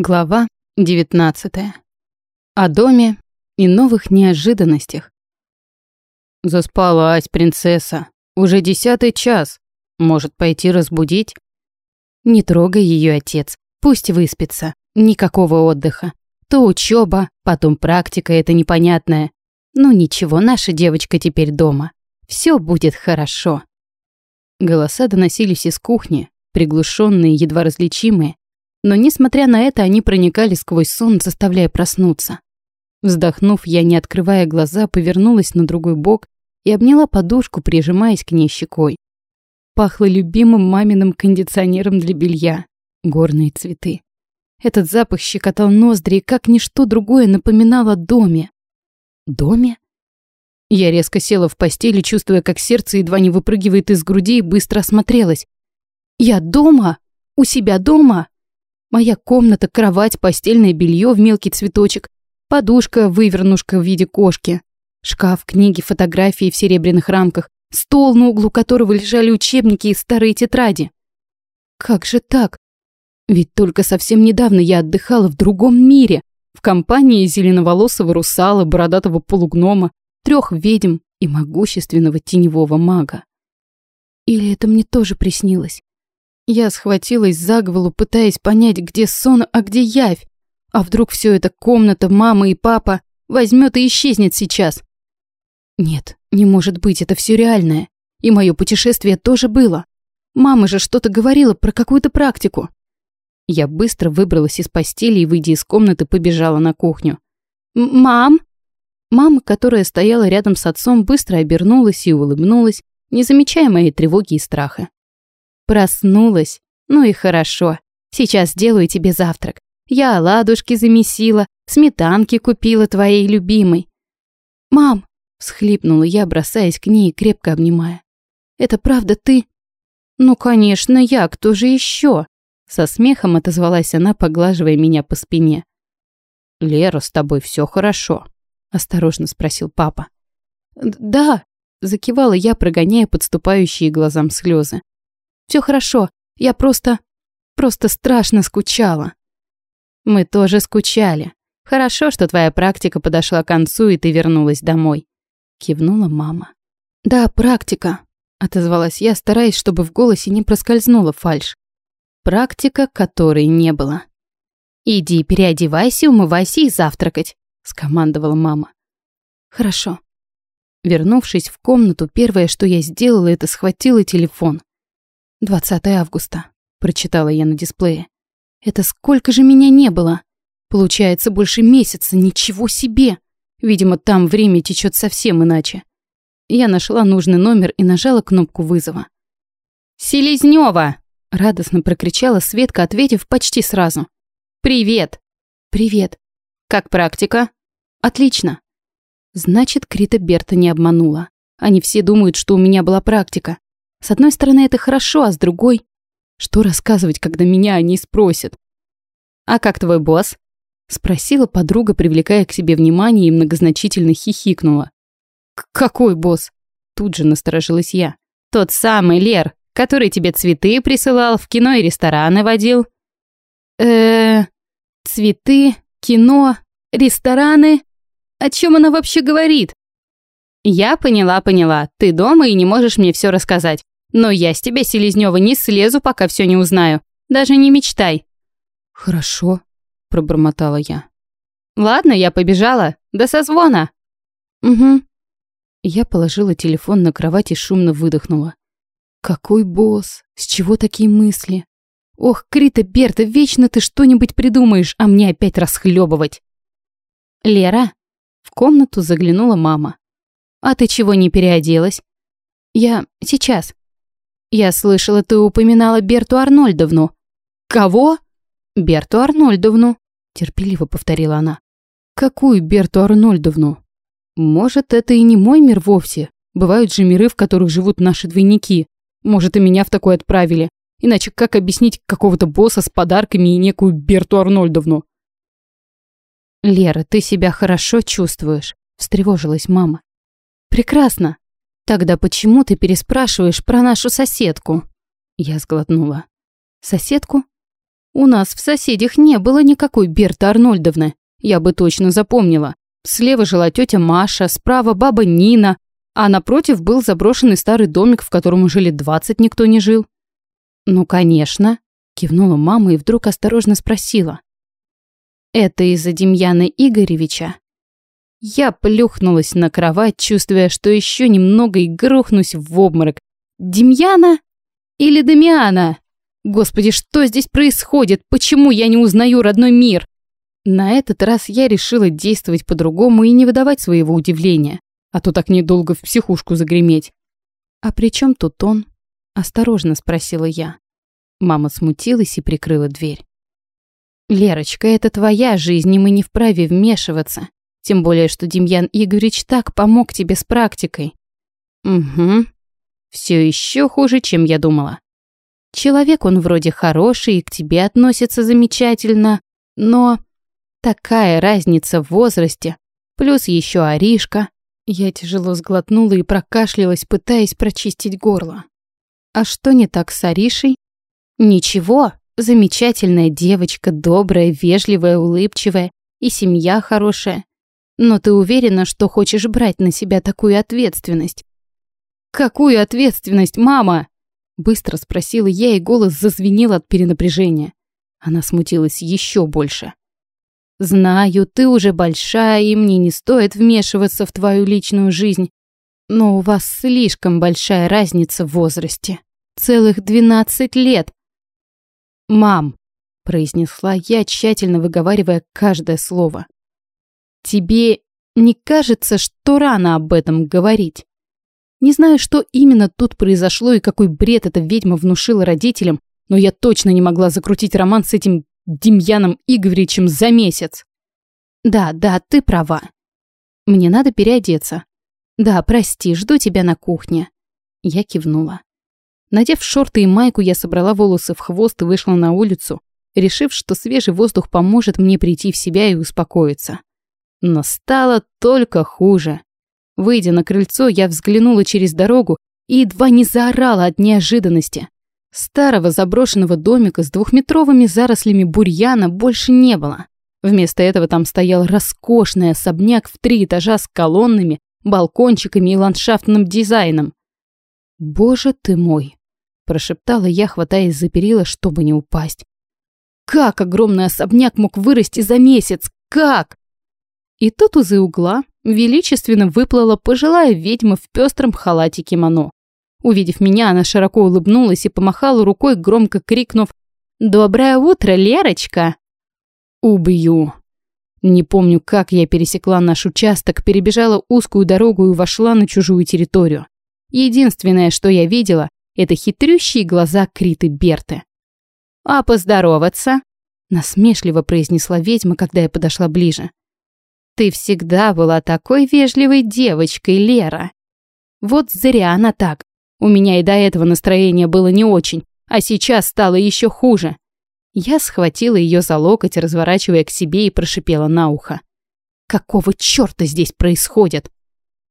Глава 19. О доме и новых неожиданностях. Заспалась принцесса. Уже десятый час. Может, пойти разбудить? Не трогай ее, отец. Пусть выспится. Никакого отдыха. То учеба, потом практика, это непонятное. Ну ничего, наша девочка теперь дома. Все будет хорошо. Голоса доносились из кухни, приглушенные, едва различимые, но, несмотря на это, они проникали сквозь сон, заставляя проснуться. Вздохнув, я, не открывая глаза, повернулась на другой бок и обняла подушку, прижимаясь к ней щекой. Пахло любимым маминым кондиционером для белья. Горные цветы. Этот запах щекотал ноздри и как ничто другое напоминал о доме. Доме? Я резко села в постели, чувствуя, как сердце едва не выпрыгивает из груди и быстро осмотрелась. «Я дома? У себя дома?» Моя комната, кровать, постельное белье в мелкий цветочек, подушка, вывернушка в виде кошки, шкаф, книги, фотографии в серебряных рамках, стол, на углу которого лежали учебники и старые тетради. Как же так? Ведь только совсем недавно я отдыхала в другом мире, в компании зеленоволосого русала, бородатого полугнома, трех ведьм и могущественного теневого мага. Или это мне тоже приснилось? Я схватилась за голову, пытаясь понять, где сон, а где явь. А вдруг все это комната, мама и папа возьмет и исчезнет сейчас? Нет, не может быть, это все реальное. И мое путешествие тоже было. Мама же что-то говорила про какую-то практику. Я быстро выбралась из постели и, выйдя из комнаты, побежала на кухню. «Мам!» Мама, которая стояла рядом с отцом, быстро обернулась и улыбнулась, не замечая моей тревоги и страха. Проснулась. Ну и хорошо. Сейчас сделаю тебе завтрак. Я оладушки замесила, сметанки купила твоей любимой. Мам, всхлипнула я, бросаясь к ней крепко обнимая. Это правда ты? Ну, конечно, я, кто же еще? Со смехом отозвалась она, поглаживая меня по спине. Лера, с тобой все хорошо? осторожно спросил папа. Да, закивала я, прогоняя подступающие глазам слезы. Все хорошо, я просто... просто страшно скучала». «Мы тоже скучали. Хорошо, что твоя практика подошла к концу, и ты вернулась домой», — кивнула мама. «Да, практика», — отозвалась я, стараясь, чтобы в голосе не проскользнула фальшь. Практика, которой не было. «Иди, переодевайся, умывайся и завтракать», — скомандовала мама. «Хорошо». Вернувшись в комнату, первое, что я сделала, это схватила телефон. 20 августа, прочитала я на дисплее. Это сколько же меня не было? Получается, больше месяца, ничего себе. Видимо, там время течет совсем иначе. Я нашла нужный номер и нажала кнопку вызова. «Селезнёва!» — радостно прокричала Светка, ответив почти сразу. «Привет!» «Привет!» «Как практика?» «Отлично!» Значит, Крита Берта не обманула. Они все думают, что у меня была практика. С одной стороны, это хорошо, а с другой... Что рассказывать, когда меня они спросят? «А как твой босс?» Спросила подруга, привлекая к себе внимание и многозначительно хихикнула. «Какой босс?» Тут же насторожилась я. «Тот самый Лер, который тебе цветы присылал, в кино и рестораны водил». э цветы, кино, рестораны? О чем она вообще говорит?» «Я поняла, поняла. Ты дома и не можешь мне все рассказать. Но я с тебя, Селезнёва, не слезу, пока все не узнаю. Даже не мечтай». «Хорошо», — пробормотала я. «Ладно, я побежала. До созвона». «Угу». Я положила телефон на кровать и шумно выдохнула. «Какой босс? С чего такие мысли? Ох, Крита Берта, вечно ты что-нибудь придумаешь, а мне опять расхлебывать. «Лера?» В комнату заглянула мама. «А ты чего не переоделась?» «Я... сейчас». «Я слышала, ты упоминала Берту Арнольдовну». «Кого?» «Берту Арнольдовну», — терпеливо повторила она. «Какую Берту Арнольдовну?» «Может, это и не мой мир вовсе. Бывают же миры, в которых живут наши двойники. Может, и меня в такой отправили. Иначе как объяснить какого-то босса с подарками и некую Берту Арнольдовну?» «Лера, ты себя хорошо чувствуешь?» — встревожилась мама. «Прекрасно. Тогда почему ты переспрашиваешь про нашу соседку?» Я сглотнула. «Соседку?» У нас в соседях не было никакой Берты Арнольдовны. Я бы точно запомнила. Слева жила тетя Маша, справа баба Нина, а напротив был заброшенный старый домик, в котором уже лет двадцать никто не жил. «Ну, конечно», — кивнула мама и вдруг осторожно спросила. «Это из-за Демьяна Игоревича?» Я плюхнулась на кровать, чувствуя, что еще немного и грохнусь в обморок. «Демьяна или Дамиана?» Господи, что здесь происходит? Почему я не узнаю родной мир? На этот раз я решила действовать по-другому и не выдавать своего удивления, а то так недолго в психушку загреметь. «А при чем тут он?» – осторожно спросила я. Мама смутилась и прикрыла дверь. «Лерочка, это твоя жизнь, и мы не вправе вмешиваться. Тем более, что Демьян Игоревич так помог тебе с практикой». «Угу. Все еще хуже, чем я думала. Человек он вроде хороший и к тебе относится замечательно, но такая разница в возрасте, плюс еще Аришка. Я тяжело сглотнула и прокашлялась, пытаясь прочистить горло. А что не так с Аришей? Ничего, замечательная девочка, добрая, вежливая, улыбчивая и семья хорошая. Но ты уверена, что хочешь брать на себя такую ответственность? Какую ответственность, мама? Быстро спросила я, и голос зазвенел от перенапряжения. Она смутилась еще больше. «Знаю, ты уже большая, и мне не стоит вмешиваться в твою личную жизнь, но у вас слишком большая разница в возрасте. Целых двенадцать лет!» «Мам!» – произнесла я, тщательно выговаривая каждое слово. «Тебе не кажется, что рано об этом говорить?» Не знаю, что именно тут произошло и какой бред эта ведьма внушила родителям, но я точно не могла закрутить роман с этим Демьяном Игоревичем за месяц. Да, да, ты права. Мне надо переодеться. Да, прости, жду тебя на кухне. Я кивнула. Надев шорты и майку, я собрала волосы в хвост и вышла на улицу, решив, что свежий воздух поможет мне прийти в себя и успокоиться. Но стало только хуже. Выйдя на крыльцо, я взглянула через дорогу и едва не заорала от неожиданности. Старого заброшенного домика с двухметровыми зарослями бурьяна больше не было. Вместо этого там стоял роскошный особняк в три этажа с колоннами, балкончиками и ландшафтным дизайном. «Боже ты мой!» – прошептала я, хватаясь за перила, чтобы не упасть. «Как огромный особняк мог вырасти за месяц? Как?» И тут из-за угла величественно выплыла пожилая ведьма в пестром халате кимоно. Увидев меня, она широко улыбнулась и помахала рукой, громко крикнув «Доброе утро, Лерочка!» «Убью!» Не помню, как я пересекла наш участок, перебежала узкую дорогу и вошла на чужую территорию. Единственное, что я видела, это хитрющие глаза Криты Берты. «А поздороваться?» – насмешливо произнесла ведьма, когда я подошла ближе. Ты всегда была такой вежливой девочкой, Лера. Вот зря она так. У меня и до этого настроение было не очень, а сейчас стало еще хуже. Я схватила ее за локоть, разворачивая к себе и прошипела на ухо. Какого черта здесь происходит?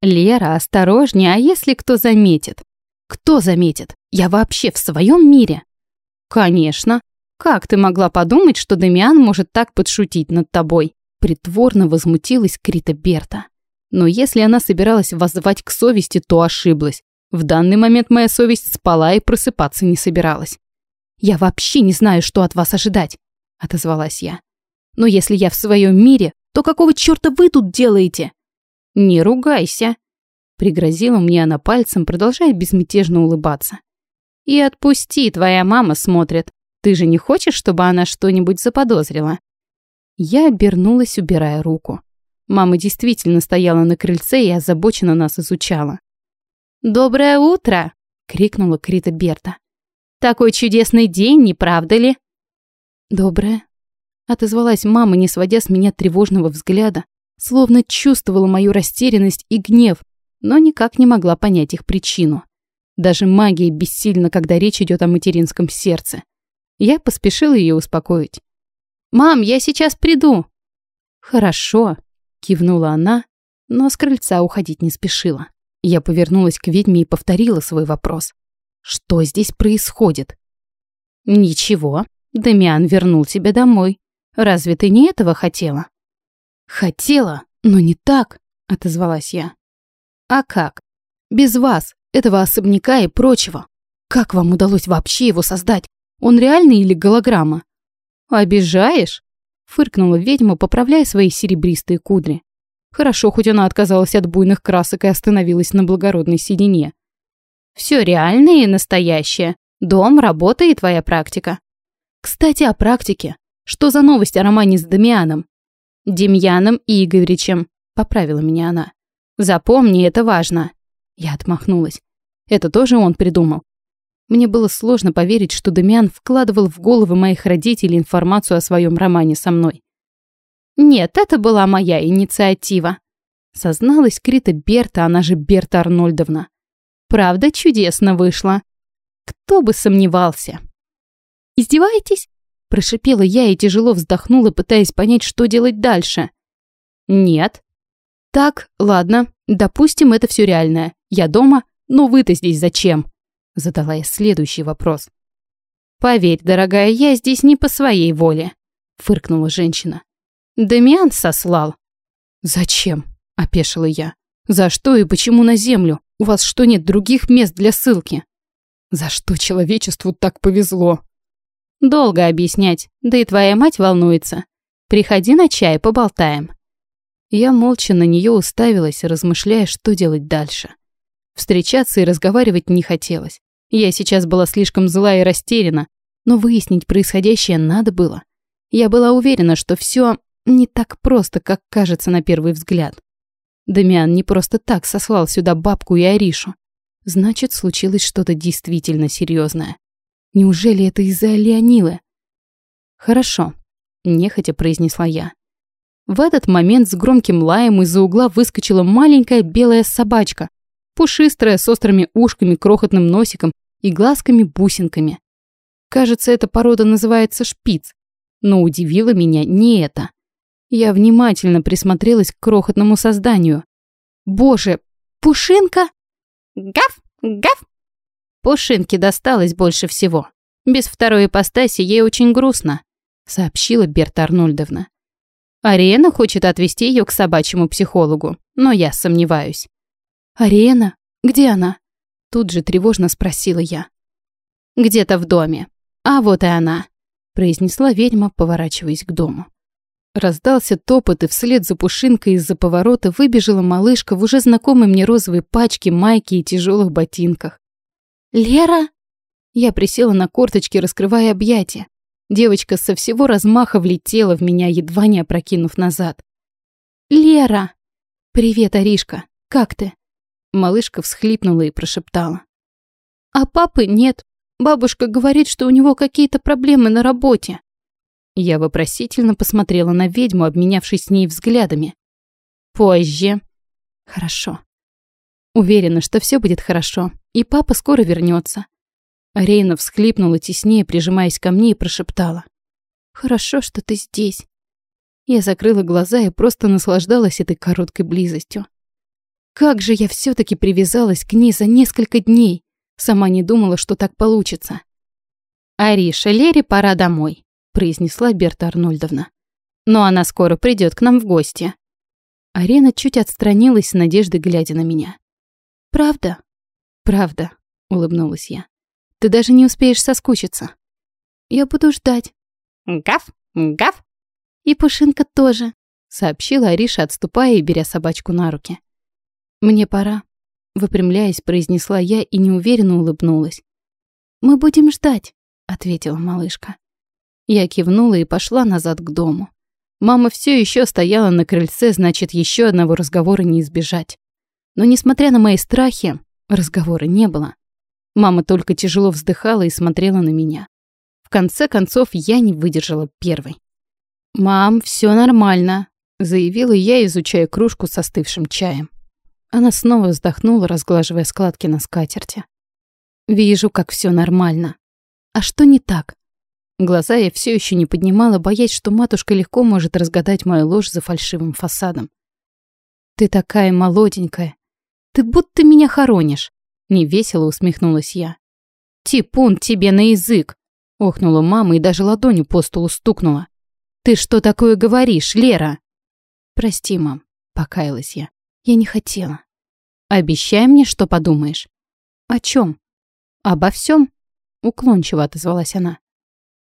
Лера, осторожнее, а если кто заметит? Кто заметит? Я вообще в своем мире? Конечно. Как ты могла подумать, что Дамиан может так подшутить над тобой? Притворно возмутилась Крита Берта. Но если она собиралась воззвать к совести, то ошиблась. В данный момент моя совесть спала и просыпаться не собиралась. «Я вообще не знаю, что от вас ожидать», — отозвалась я. «Но если я в своем мире, то какого черта вы тут делаете?» «Не ругайся», — пригрозила мне она пальцем, продолжая безмятежно улыбаться. «И отпусти, твоя мама смотрит. Ты же не хочешь, чтобы она что-нибудь заподозрила?» Я обернулась, убирая руку. Мама действительно стояла на крыльце и озабоченно нас изучала. «Доброе утро!» — крикнула Крита Берта. «Такой чудесный день, не правда ли?» «Доброе!» — отозвалась мама, не сводя с меня тревожного взгляда, словно чувствовала мою растерянность и гнев, но никак не могла понять их причину. Даже магия бессильна, когда речь идет о материнском сердце. Я поспешила ее успокоить. «Мам, я сейчас приду!» «Хорошо», — кивнула она, но с крыльца уходить не спешила. Я повернулась к ведьме и повторила свой вопрос. «Что здесь происходит?» «Ничего. Дамиан вернул тебя домой. Разве ты не этого хотела?» «Хотела, но не так», — отозвалась я. «А как? Без вас, этого особняка и прочего. Как вам удалось вообще его создать? Он реальный или голограмма?» «Обижаешь?» — фыркнула ведьма, поправляя свои серебристые кудри. Хорошо, хоть она отказалась от буйных красок и остановилась на благородной седине. Все реальное и настоящее. Дом, работа и твоя практика. Кстати, о практике. Что за новость о романе с Дамианом? Демьяном Игоревичем, поправила меня она. Запомни, это важно. Я отмахнулась. Это тоже он придумал. Мне было сложно поверить, что Дамиан вкладывал в головы моих родителей информацию о своем романе со мной. «Нет, это была моя инициатива», — созналась Крита Берта, она же Берта Арнольдовна. «Правда, чудесно вышло. Кто бы сомневался». «Издеваетесь?» — прошипела я и тяжело вздохнула, пытаясь понять, что делать дальше. «Нет». «Так, ладно, допустим, это все реальное. Я дома, но вы-то здесь зачем?» Задала я следующий вопрос. «Поверь, дорогая, я здесь не по своей воле», — фыркнула женщина. Дамиан сослал. Зачем? опешила я. За что и почему на землю? У вас что, нет других мест для ссылки? За что человечеству так повезло? Долго объяснять, да и твоя мать волнуется. Приходи на чай, поболтаем. Я молча на нее уставилась, размышляя, что делать дальше. Встречаться и разговаривать не хотелось. Я сейчас была слишком зла и растеряна, но выяснить происходящее надо было. Я была уверена, что все не так просто, как кажется на первый взгляд. Дамиан не просто так сослал сюда бабку и Аришу. Значит, случилось что-то действительно серьезное. Неужели это из-за Леонилы? Хорошо, нехотя произнесла я. В этот момент с громким лаем из-за угла выскочила маленькая белая собачка, пушистая, с острыми ушками, крохотным носиком и глазками-бусинками. Кажется, эта порода называется шпиц, но удивило меня не это. Я внимательно присмотрелась к крохотному созданию. Боже, Пушинка? Гав, гав. Пушинке досталось больше всего. Без второй ипостаси ей очень грустно, сообщила Берта Арнольдовна. Арена хочет отвезти ее к собачьему психологу, но я сомневаюсь. Арена? Где она? Тут же тревожно спросила я. Где-то в доме. А вот и она, произнесла ведьма, поворачиваясь к дому. Раздался топот, и вслед за пушинкой из-за поворота выбежала малышка в уже знакомой мне розовой пачке, майке и тяжелых ботинках. «Лера?» Я присела на корточки, раскрывая объятия. Девочка со всего размаха влетела в меня, едва не опрокинув назад. «Лера!» «Привет, Аришка. Как ты?» Малышка всхлипнула и прошептала. «А папы нет. Бабушка говорит, что у него какие-то проблемы на работе». Я вопросительно посмотрела на ведьму, обменявшись с ней взглядами. Позже. Хорошо. Уверена, что все будет хорошо, и папа скоро вернется. Рейна всхлипнула теснее, прижимаясь ко мне и прошептала. «Хорошо, что ты здесь». Я закрыла глаза и просто наслаждалась этой короткой близостью. Как же я все таки привязалась к ней за несколько дней. Сама не думала, что так получится. «Ариша, Лере пора домой», произнесла Берта Арнольдовна. «Но она скоро придет к нам в гости». Арена чуть отстранилась с надеждой, глядя на меня. «Правда?» «Правда», — улыбнулась я. «Ты даже не успеешь соскучиться». «Я буду ждать». «Гав, гав». «И Пушинка тоже», — сообщила Ариша, отступая и беря собачку на руки. «Мне пора», — выпрямляясь, произнесла я и неуверенно улыбнулась. «Мы будем ждать», — ответила малышка. Я кивнула и пошла назад к дому. Мама все еще стояла на крыльце, значит, еще одного разговора не избежать. Но, несмотря на мои страхи, разговора не было. Мама только тяжело вздыхала и смотрела на меня. В конце концов, я не выдержала первой. «Мам, все нормально», — заявила я, изучая кружку с остывшим чаем. Она снова вздохнула, разглаживая складки на скатерти. «Вижу, как все нормально. А что не так?» Глаза я все еще не поднимала, боясь, что матушка легко может разгадать мою ложь за фальшивым фасадом. «Ты такая молоденькая. Ты будто меня хоронишь», — невесело усмехнулась я. «Типун тебе на язык!» Охнула мама и даже ладонью по столу стукнула. «Ты что такое говоришь, Лера?» «Прости, мам», — покаялась я. «Я не хотела». «Обещай мне, что подумаешь». «О чем? «Обо всем? уклончиво отозвалась она.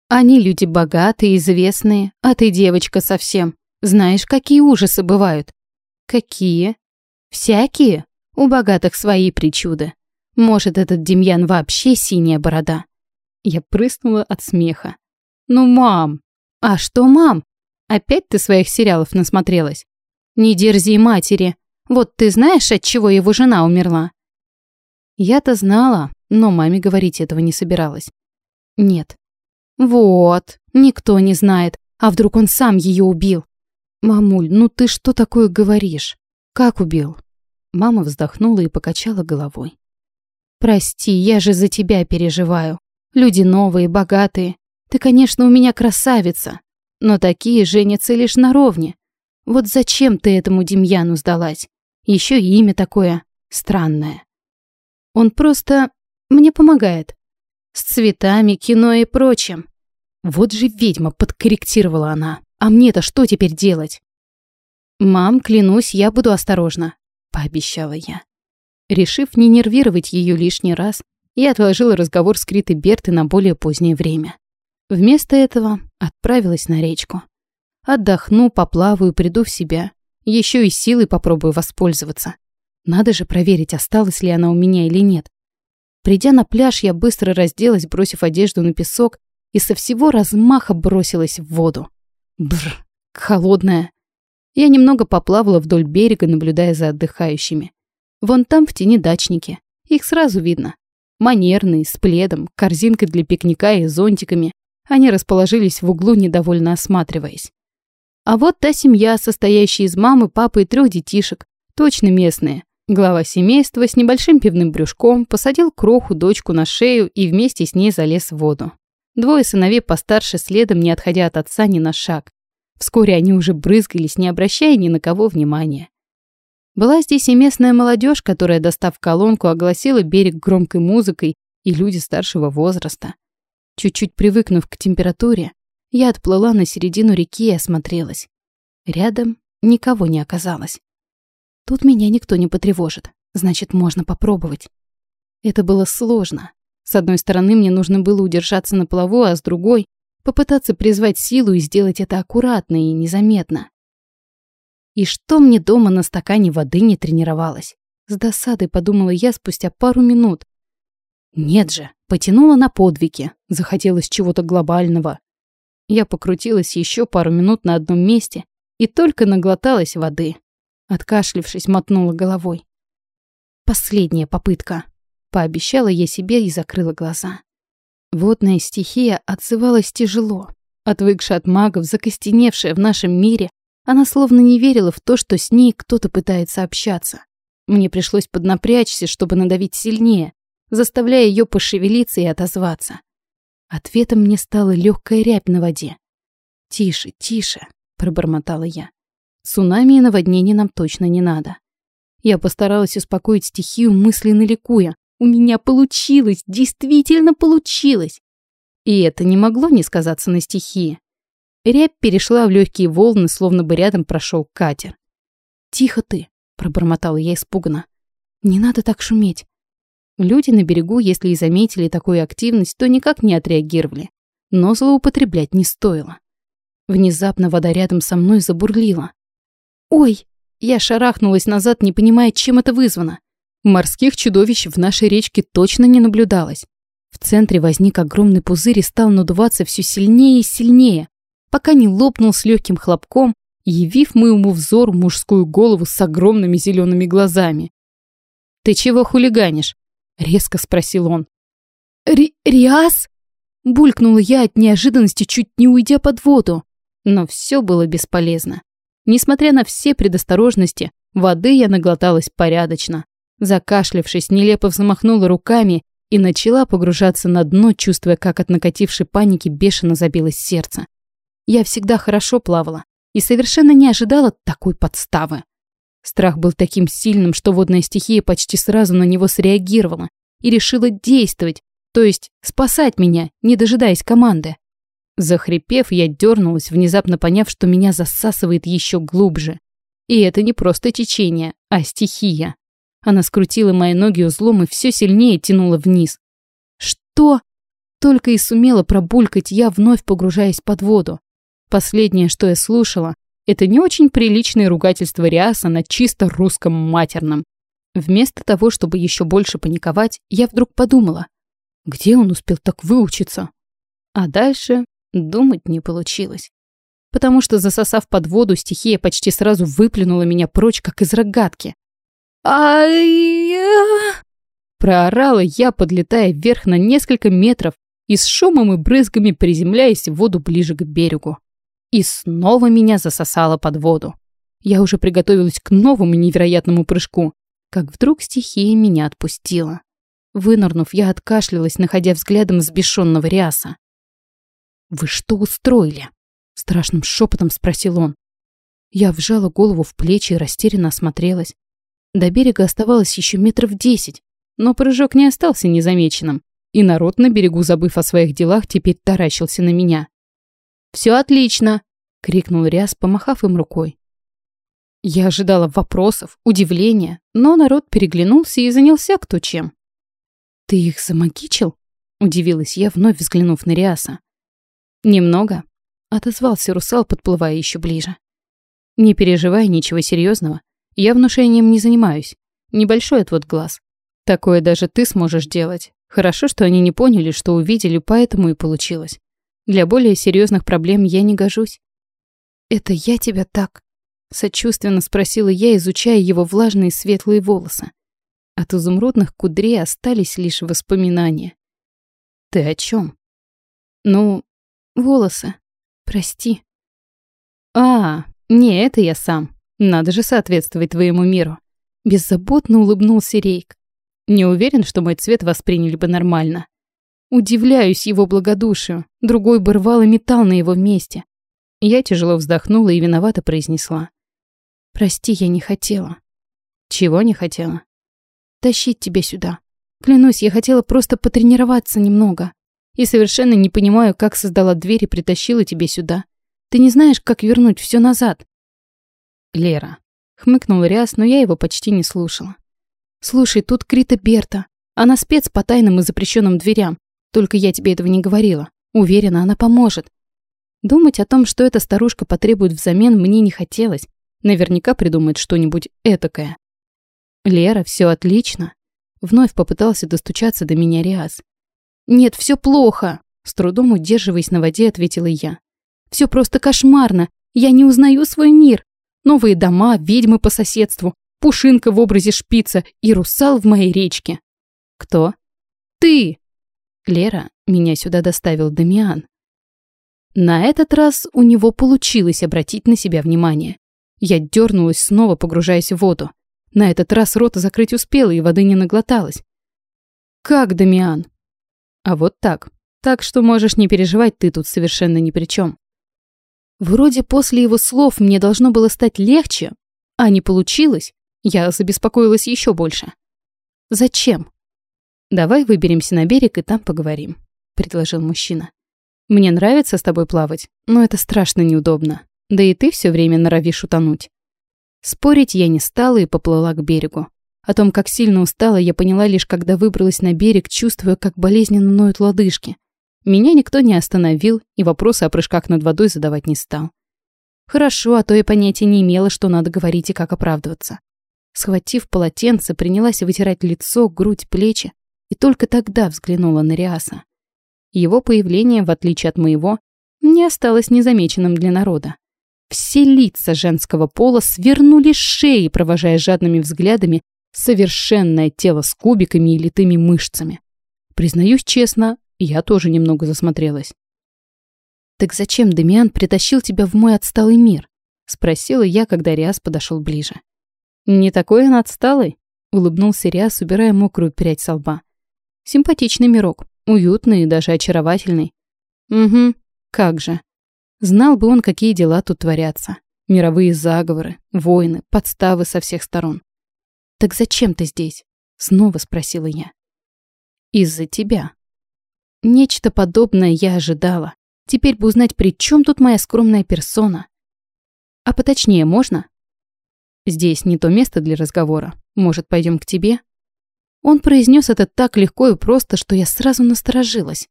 «Они люди богатые, известные, а ты девочка совсем. Знаешь, какие ужасы бывают?» «Какие?» «Всякие. У богатых свои причуды. Может, этот Демьян вообще синяя борода?» Я прыснула от смеха. «Ну, мам!» «А что, мам? Опять ты своих сериалов насмотрелась? Не дерзи матери. Вот ты знаешь, от чего его жена умерла?» Я-то знала, но маме говорить этого не собиралась. «Нет». «Вот, никто не знает. А вдруг он сам ее убил?» «Мамуль, ну ты что такое говоришь? Как убил?» Мама вздохнула и покачала головой. «Прости, я же за тебя переживаю. Люди новые, богатые. Ты, конечно, у меня красавица, но такие женятся лишь на ровне. Вот зачем ты этому Демьяну сдалась? Еще и имя такое странное. Он просто мне помогает. С цветами, кино и прочим. Вот же ведьма, подкорректировала она. А мне-то что теперь делать? «Мам, клянусь, я буду осторожна», — пообещала я. Решив не нервировать ее лишний раз, я отложила разговор с Критой Берты на более позднее время. Вместо этого отправилась на речку. Отдохну, поплаваю, приду в себя. Еще и силой попробую воспользоваться. Надо же проверить, осталась ли она у меня или нет. Придя на пляж, я быстро разделась, бросив одежду на песок, и со всего размаха бросилась в воду. Бррр, холодная. Я немного поплавала вдоль берега, наблюдая за отдыхающими. Вон там в тени дачники. Их сразу видно. Манерные, с пледом, корзинкой для пикника и зонтиками. Они расположились в углу, недовольно осматриваясь. А вот та семья, состоящая из мамы, папы и трех детишек. Точно местные. Глава семейства с небольшим пивным брюшком посадил кроху дочку на шею и вместе с ней залез в воду. Двое сыновей постарше следом, не отходя от отца ни на шаг. Вскоре они уже брызгались, не обращая ни на кого внимания. Была здесь и местная молодежь, которая, достав колонку, огласила берег громкой музыкой и люди старшего возраста. Чуть-чуть привыкнув к температуре, я отплыла на середину реки и осмотрелась. Рядом никого не оказалось. Тут меня никто не потревожит, значит, можно попробовать. Это было сложно. С одной стороны, мне нужно было удержаться на плаву, а с другой — попытаться призвать силу и сделать это аккуратно и незаметно. И что мне дома на стакане воды не тренировалась? С досадой подумала я спустя пару минут. Нет же, потянула на подвиги, захотелось чего-то глобального. Я покрутилась еще пару минут на одном месте и только наглоталась воды. Откашлившись, мотнула головой. Последняя попытка. Пообещала я себе и закрыла глаза. Водная стихия отзывалась тяжело. Отвыкшая от магов, закостеневшая в нашем мире, она словно не верила в то, что с ней кто-то пытается общаться. Мне пришлось поднапрячься, чтобы надавить сильнее, заставляя ее пошевелиться и отозваться. Ответом мне стала легкая рябь на воде. «Тише, тише», — пробормотала я. «Цунами и наводнений нам точно не надо». Я постаралась успокоить стихию, мысленно ликуя. У меня получилось, действительно получилось. И это не могло не сказаться на стихии. Рябь перешла в легкие волны, словно бы рядом прошел катер. «Тихо ты», — пробормотала я испуганно. «Не надо так шуметь». Люди на берегу, если и заметили такую активность, то никак не отреагировали. Но злоупотреблять не стоило. Внезапно вода рядом со мной забурлила. «Ой!» Я шарахнулась назад, не понимая, чем это вызвано. Морских чудовищ в нашей речке точно не наблюдалось. В центре возник огромный пузырь и стал надуваться все сильнее и сильнее, пока не лопнул с легким хлопком, явив моему взору мужскую голову с огромными зелеными глазами. «Ты чего хулиганишь?» — резко спросил он. Ри «Риас?» — булькнула я от неожиданности, чуть не уйдя под воду. Но все было бесполезно. Несмотря на все предосторожности, воды я наглоталась порядочно. Закашлявшись, нелепо взмахнула руками и начала погружаться на дно, чувствуя, как от накатившей паники бешено забилось сердце. Я всегда хорошо плавала и совершенно не ожидала такой подставы. Страх был таким сильным, что водная стихия почти сразу на него среагировала и решила действовать, То есть спасать меня, не дожидаясь команды. Захрипев, я дернулась, внезапно поняв, что меня засасывает еще глубже. И это не просто течение, а стихия. Она скрутила мои ноги узлом и все сильнее тянула вниз. Что? Только и сумела пробулькать я, вновь погружаясь под воду. Последнее, что я слушала, это не очень приличное ругательство Риаса на чисто русском матерном. Вместо того, чтобы еще больше паниковать, я вдруг подумала, где он успел так выучиться? А дальше думать не получилось. Потому что, засосав под воду, стихия почти сразу выплюнула меня прочь, как из рогатки. ай Проорала я, подлетая вверх на несколько метров и с шумом и брызгами приземляясь в воду ближе к берегу. И снова меня засосало под воду. Я уже приготовилась к новому невероятному прыжку, как вдруг стихия меня отпустила. Вынырнув, я откашлялась, находя взглядом взбешенного Риаса. «Вы что устроили?» — страшным шепотом спросил он. Я вжала голову в плечи и растерянно осмотрелась. До берега оставалось еще метров десять, но прыжок не остался незамеченным и народ на берегу, забыв о своих делах, теперь таращился на меня. «Все отлично!» — крикнул Ряс, помахав им рукой. Я ожидала вопросов, удивления, но народ переглянулся и занялся кто чем. «Ты их замагичил?» — удивилась я, вновь взглянув на Риаса. «Немного», — отозвался русал, подплывая еще ближе. «Не переживай, ничего серьезного. Я внушением не занимаюсь. Небольшой отвод глаз. Такое даже ты сможешь делать. Хорошо, что они не поняли, что увидели, поэтому и получилось. Для более серьезных проблем я не гожусь. «Это я тебя так?» — сочувственно спросила я, изучая его влажные светлые волосы. От изумрудных кудрей остались лишь воспоминания. «Ты о чем? «Ну, волосы. Прости». «А, не, это я сам. Надо же соответствовать твоему миру». Беззаботно улыбнулся Рейк. Не уверен, что мой цвет восприняли бы нормально. Удивляюсь его благодушию. Другой бы рвал и металл на его месте. Я тяжело вздохнула и виновато произнесла. «Прости, я не хотела». «Чего не хотела?» «Тащить тебя сюда. Клянусь, я хотела просто потренироваться немного. И совершенно не понимаю, как создала дверь и притащила тебя сюда. Ты не знаешь, как вернуть все назад». «Лера», — хмыкнул Риас, но я его почти не слушала. «Слушай, тут Крита Берта. Она спец по тайным и запрещенным дверям. Только я тебе этого не говорила. Уверена, она поможет». Думать о том, что эта старушка потребует взамен, мне не хотелось. Наверняка придумает что-нибудь этакое. «Лера, все отлично». Вновь попытался достучаться до меня Риас. «Нет, все плохо», — с трудом удерживаясь на воде, ответила я. «Все просто кошмарно. Я не узнаю свой мир. Новые дома, ведьмы по соседству, Пушинка в образе шпица и русал в моей речке. Кто? Ты! Лера, меня сюда доставил Дамиан. На этот раз у него получилось обратить на себя внимание. Я дернулась снова, погружаясь в воду. На этот раз рота закрыть успела и воды не наглоталась. Как, Дамиан? А вот так. Так что можешь не переживать, ты тут совершенно ни при чем. Вроде после его слов мне должно было стать легче, а не получилось. Я забеспокоилась еще больше. «Зачем?» «Давай выберемся на берег и там поговорим», — предложил мужчина. «Мне нравится с тобой плавать, но это страшно неудобно. Да и ты все время норовишь утонуть». Спорить я не стала и поплыла к берегу. О том, как сильно устала, я поняла лишь, когда выбралась на берег, чувствуя, как болезненно ноют лодыжки. Меня никто не остановил и вопросы о прыжках над водой задавать не стал. Хорошо, а то я понятия не имела, что надо говорить и как оправдываться. Схватив полотенце, принялась вытирать лицо, грудь, плечи и только тогда взглянула на Риаса. Его появление, в отличие от моего, не осталось незамеченным для народа. Все лица женского пола свернули шеи, провожая жадными взглядами совершенное тело с кубиками и литыми мышцами. Признаюсь честно, я тоже немного засмотрелась. «Так зачем Демиан притащил тебя в мой отсталый мир?» — спросила я, когда Риас подошел ближе. «Не такой он отсталый», — улыбнулся Риас, убирая мокрую прядь со лба. «Симпатичный мирок, уютный и даже очаровательный». «Угу, как же. Знал бы он, какие дела тут творятся. Мировые заговоры, войны, подставы со всех сторон». «Так зачем ты здесь?» — снова спросила я. «Из-за тебя», Нечто подобное я ожидала. Теперь бы узнать, при чем тут моя скромная персона. А поточнее можно? Здесь не то место для разговора. Может, пойдем к тебе? Он произнес это так легко и просто, что я сразу насторожилась.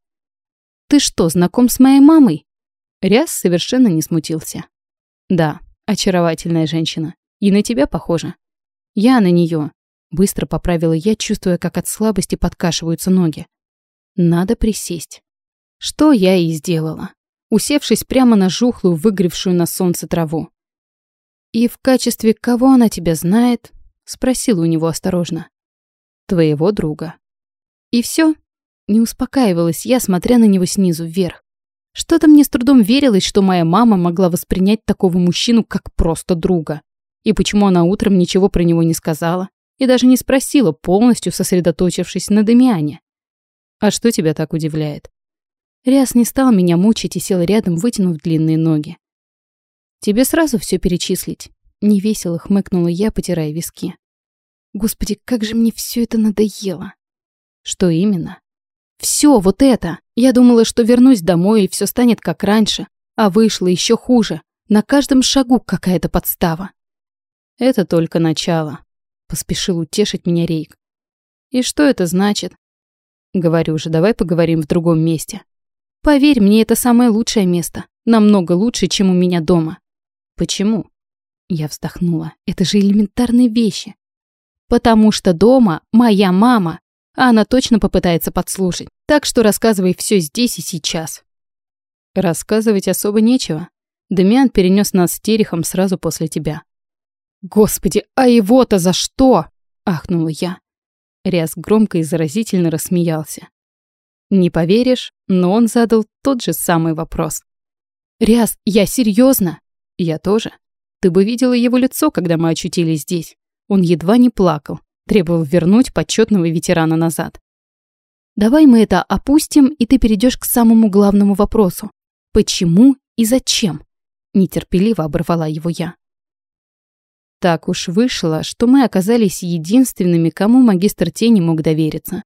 Ты что, знаком с моей мамой? Ряс совершенно не смутился. Да, очаровательная женщина. И на тебя похожа. Я на нее. Быстро поправила я, чувствуя, как от слабости подкашиваются ноги. Надо присесть. Что я и сделала, усевшись прямо на жухлую, выгревшую на солнце траву. «И в качестве кого она тебя знает?» — спросила у него осторожно. «Твоего друга». «И все? Не успокаивалась я, смотря на него снизу вверх. Что-то мне с трудом верилось, что моя мама могла воспринять такого мужчину как просто друга. И почему она утром ничего про него не сказала и даже не спросила, полностью сосредоточившись на Дамиане. «А что тебя так удивляет?» Ряс не стал меня мучить и сел рядом, вытянув длинные ноги. «Тебе сразу все перечислить?» Невесело хмыкнула я, потирая виски. «Господи, как же мне все это надоело!» «Что именно?» «Все, вот это! Я думала, что вернусь домой и все станет как раньше, а вышло еще хуже. На каждом шагу какая-то подстава». «Это только начало», — поспешил утешить меня Рейк. «И что это значит?» «Говорю же, давай поговорим в другом месте. Поверь мне, это самое лучшее место. Намного лучше, чем у меня дома. Почему? Я вздохнула. Это же элементарные вещи. Потому что дома моя мама, а она точно попытается подслушать. Так что рассказывай все здесь и сейчас. Рассказывать особо нечего. Демиан перенес нас с Терехом сразу после тебя. Господи, а его-то за что? Ахнула я. Ряз громко и заразительно рассмеялся. Не поверишь, но он задал тот же самый вопрос. «Ряс, я серьезно? «Я тоже. Ты бы видела его лицо, когда мы очутились здесь. Он едва не плакал, требовал вернуть почетного ветерана назад. Давай мы это опустим, и ты перейдешь к самому главному вопросу. Почему и зачем?» Нетерпеливо оборвала его я. Так уж вышло, что мы оказались единственными, кому магистр тени мог довериться.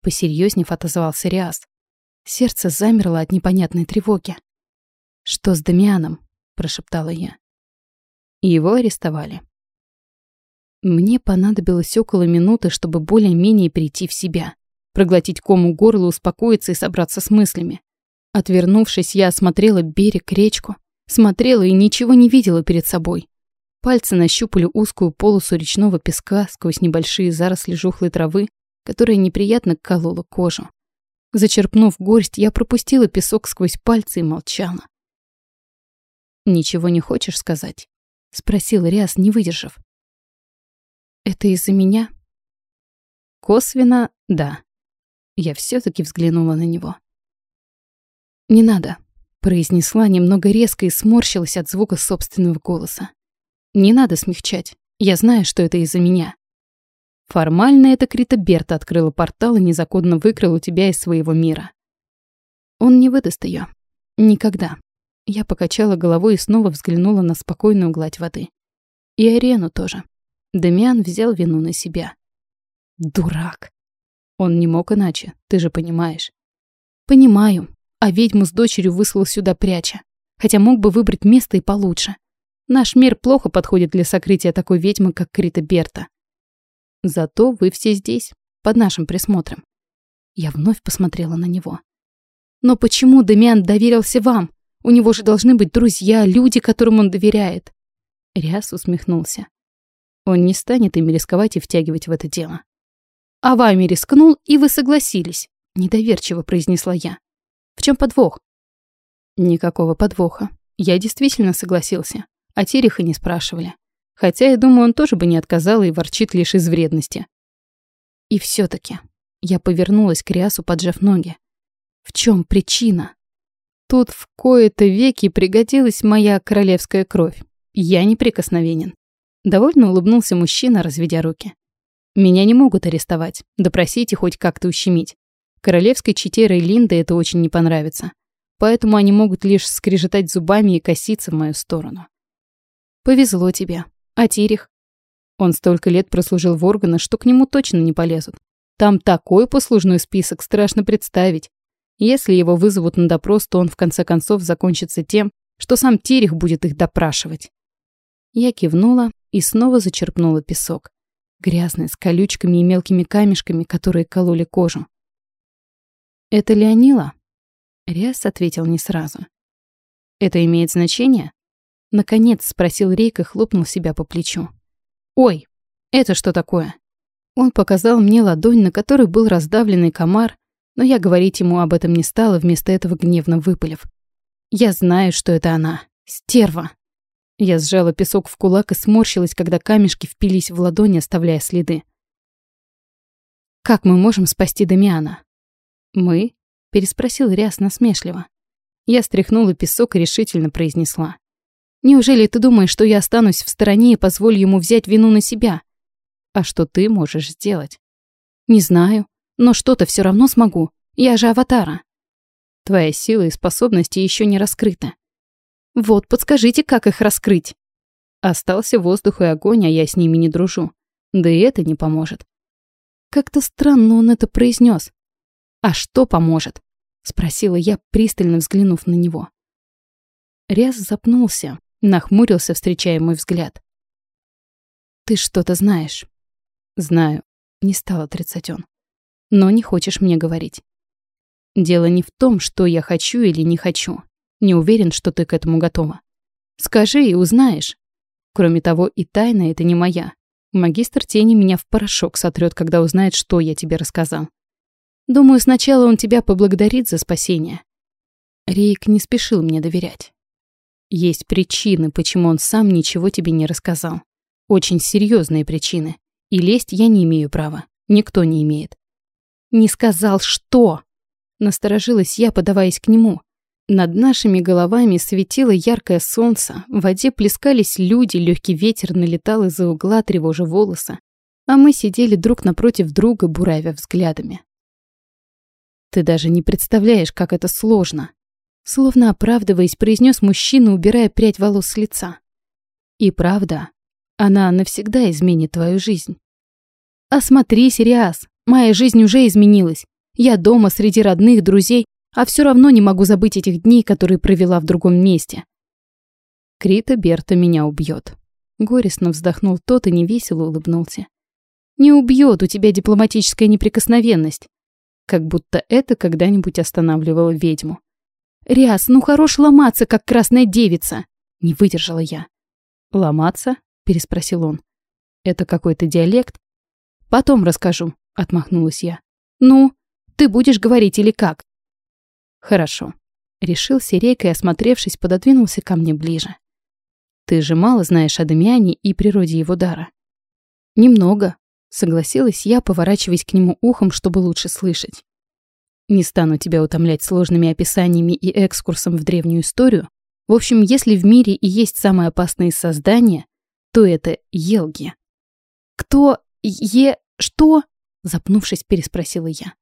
Посерьезнев отозвался Риас. Сердце замерло от непонятной тревоги. «Что с Дамианом?» – прошептала я. Его арестовали. Мне понадобилось около минуты, чтобы более-менее прийти в себя, проглотить кому горло, успокоиться и собраться с мыслями. Отвернувшись, я осмотрела берег, речку, смотрела и ничего не видела перед собой. Пальцы нащупали узкую полосу речного песка сквозь небольшие заросли жухлой травы которая неприятно колола кожу. Зачерпнув горсть, я пропустила песок сквозь пальцы и молчала. «Ничего не хочешь сказать?» — спросил Риас, не выдержав. «Это из-за меня?» «Косвенно, да». Я все таки взглянула на него. «Не надо», — произнесла немного резко и сморщилась от звука собственного голоса. «Не надо смягчать. Я знаю, что это из-за меня. Формально это Крита Берта открыла портал и незаконно выкрала тебя из своего мира. Он не выдаст ее. Никогда. Я покачала головой и снова взглянула на спокойную гладь воды. И арену тоже. Демиан взял вину на себя. Дурак. Он не мог иначе, ты же понимаешь. Понимаю. А ведьму с дочерью выслал сюда пряча. Хотя мог бы выбрать место и получше. Наш мир плохо подходит для сокрытия такой ведьмы, как Крита Берта. Зато вы все здесь, под нашим присмотром. Я вновь посмотрела на него. Но почему Демиан доверился вам? У него же должны быть друзья, люди, которым он доверяет. Риас усмехнулся. Он не станет ими рисковать и втягивать в это дело. А вами рискнул, и вы согласились, недоверчиво произнесла я. В чем подвох? Никакого подвоха. Я действительно согласился, а Тереха не спрашивали. Хотя, я думаю, он тоже бы не отказал и ворчит лишь из вредности. И все таки я повернулась к Риасу, поджав ноги. В чем причина? Тут в кои-то веки пригодилась моя королевская кровь. Я неприкосновенен. Довольно улыбнулся мужчина, разведя руки. Меня не могут арестовать, допросить и хоть как-то ущемить. Королевской чете Рейлинды это очень не понравится. Поэтому они могут лишь скрежетать зубами и коситься в мою сторону. Повезло тебе. А Тирих? Он столько лет прослужил в органах, что к нему точно не полезут. Там такой послужной список страшно представить. Если его вызовут на допрос, то он в конце концов закончится тем, что сам Терех будет их допрашивать. Я кивнула и снова зачерпнула песок. Грязный, с колючками и мелкими камешками, которые кололи кожу. «Это Леонила?» Риас ответил не сразу. «Это имеет значение?» Наконец спросил Рейк и хлопнул себя по плечу. «Ой, это что такое?» Он показал мне ладонь, на которой был раздавленный комар, но я говорить ему об этом не стала, вместо этого гневно выпалив. «Я знаю, что это она. Стерва!» Я сжала песок в кулак и сморщилась, когда камешки впились в ладони, оставляя следы. «Как мы можем спасти Дамиана?» «Мы?» — переспросил Ряс насмешливо. Я стряхнула песок и решительно произнесла. «Неужели ты думаешь, что я останусь в стороне и позволю ему взять вину на себя? А что ты можешь сделать?» «Не знаю, но что-то все равно смогу. Я же аватара». «Твоя сила и способности еще не раскрыты». «Вот, подскажите, как их раскрыть?» Остался воздух и огонь, а я с ними не дружу. Да и это не поможет. Как-то странно он это произнес. «А что поможет?» — спросила я, пристально взглянув на него. Ряз запнулся, нахмурился, встречая мой взгляд. «Ты что-то знаешь?» «Знаю», — не стал отрицать он. «Но не хочешь мне говорить. Дело не в том, что я хочу или не хочу. Не уверен, что ты к этому готова. Скажи и узнаешь. Кроме того, и тайна это не моя. Магистр тени меня в порошок сотрет, когда узнает, что я тебе рассказал. Думаю, сначала он тебя поблагодарит за спасение. Рейк не спешил мне доверять. Есть причины, почему он сам ничего тебе не рассказал. Очень серьезные причины. И лезть я не имею права. Никто не имеет. Не сказал, что? Насторожилась я, подаваясь к нему. Над нашими головами светило яркое солнце, в воде плескались люди, легкий ветер налетал из-за угла, тревожа волосы, а мы сидели друг напротив друга, буравя взглядами. Ты даже не представляешь, как это сложно. Словно оправдываясь, произнес мужчина, убирая прядь волос с лица. И правда, она навсегда изменит твою жизнь. Осмотрись, Риас, моя жизнь уже изменилась. Я дома среди родных, друзей, а все равно не могу забыть этих дней, которые провела в другом месте. Крита Берта меня убьет. Горестно вздохнул тот и невесело улыбнулся. Не убьет, у тебя дипломатическая неприкосновенность. Как будто это когда-нибудь останавливало ведьму. «Ряс, ну хорош ломаться, как красная девица!» Не выдержала я. «Ломаться?» – переспросил он. «Это какой-то диалект?» «Потом расскажу», – отмахнулась я. «Ну, ты будешь говорить или как?» «Хорошо», — решил Серейка и, осмотревшись, пододвинулся ко мне ближе. «Ты же мало знаешь о Дамиане и природе его дара». «Немного», Согласилась я, поворачиваясь к нему ухом, чтобы лучше слышать. Не стану тебя утомлять сложными описаниями и экскурсом в древнюю историю. В общем, если в мире и есть самые опасные создания, то это елги. «Кто? Е... что?» Запнувшись, переспросила я.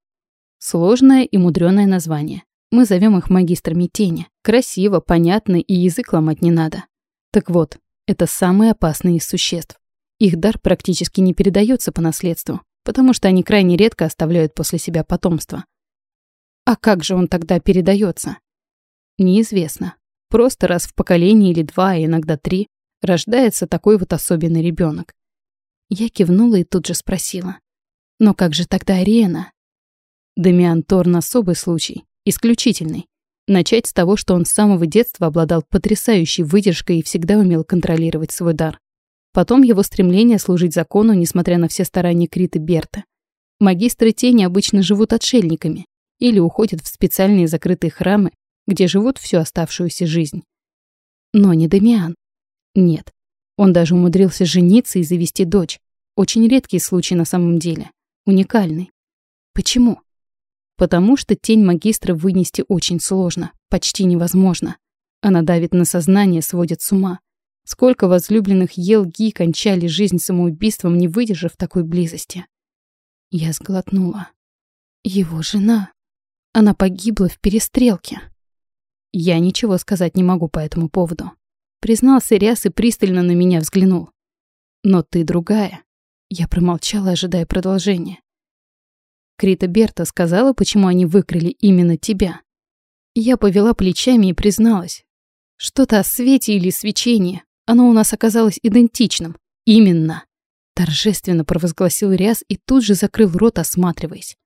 Сложное и мудреное название. Мы зовем их магистрами тени. Красиво, понятно и язык ломать не надо. Так вот, это самые опасные из существ. Их дар практически не передается по наследству, потому что они крайне редко оставляют после себя потомство. А как же он тогда передается? Неизвестно. Просто раз в поколении или два, а иногда три, рождается такой вот особенный ребенок. Я кивнула и тут же спросила. Но как же тогда Ариена? Дамиан Торн особый случай, исключительный. Начать с того, что он с самого детства обладал потрясающей выдержкой и всегда умел контролировать свой дар. Потом его стремление служить закону, несмотря на все старания Криты Берта. Магистры тени обычно живут отшельниками или уходят в специальные закрытые храмы, где живут всю оставшуюся жизнь. Но не Дамиан. Нет. Он даже умудрился жениться и завести дочь. Очень редкий случай на самом деле. Уникальный. Почему? Потому что тень магистра вынести очень сложно, почти невозможно. Она давит на сознание, сводит с ума. Сколько возлюбленных Елги кончали жизнь самоубийством, не выдержав такой близости. Я сглотнула. Его жена. Она погибла в перестрелке. Я ничего сказать не могу по этому поводу. Признался Риас и пристально на меня взглянул. Но ты другая. Я промолчала, ожидая продолжения. Крита Берта сказала, почему они выкрали именно тебя. Я повела плечами и призналась. Что-то о свете или свечении. Оно у нас оказалось идентичным. Именно. Торжественно провозгласил Риас и тут же закрыл рот, осматриваясь.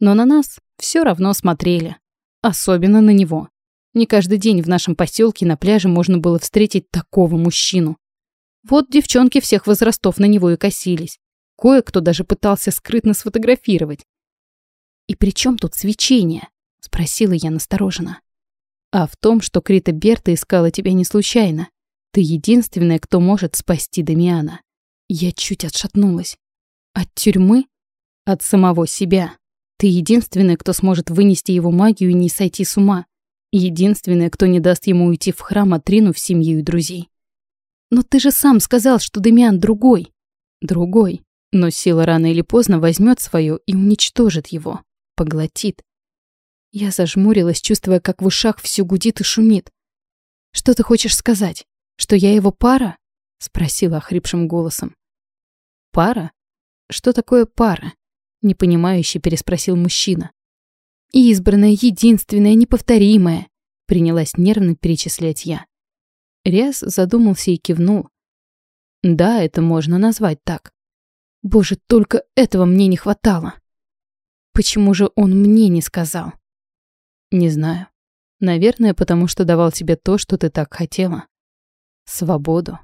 Но на нас все равно смотрели. Особенно на него. Не каждый день в нашем поселке на пляже можно было встретить такого мужчину. Вот девчонки всех возрастов на него и косились. Кое-кто даже пытался скрытно сфотографировать. «И при чем тут свечение?» — спросила я настороженно. «А в том, что Крита Берта искала тебя не случайно. Ты единственная, кто может спасти Дамиана». Я чуть отшатнулась. «От тюрьмы? От самого себя. Ты единственная, кто сможет вынести его магию и не сойти с ума. Единственная, кто не даст ему уйти в храм, отринув семью и друзей. Но ты же сам сказал, что Дамиан другой. Другой. Но сила рано или поздно возьмет свое и уничтожит его поглотит. Я зажмурилась, чувствуя, как в ушах все гудит и шумит. «Что ты хочешь сказать? Что я его пара?» — спросила охрипшим голосом. «Пара? Что такое пара?» — непонимающе переспросил мужчина. «Избранная, единственная, неповторимая», — принялась нервно перечислять я. Ряс задумался и кивнул. «Да, это можно назвать так. Боже, только этого мне не хватало». Почему же он мне не сказал? Не знаю. Наверное, потому что давал тебе то, что ты так хотела. Свободу.